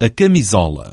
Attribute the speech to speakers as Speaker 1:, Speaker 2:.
Speaker 1: a camisola.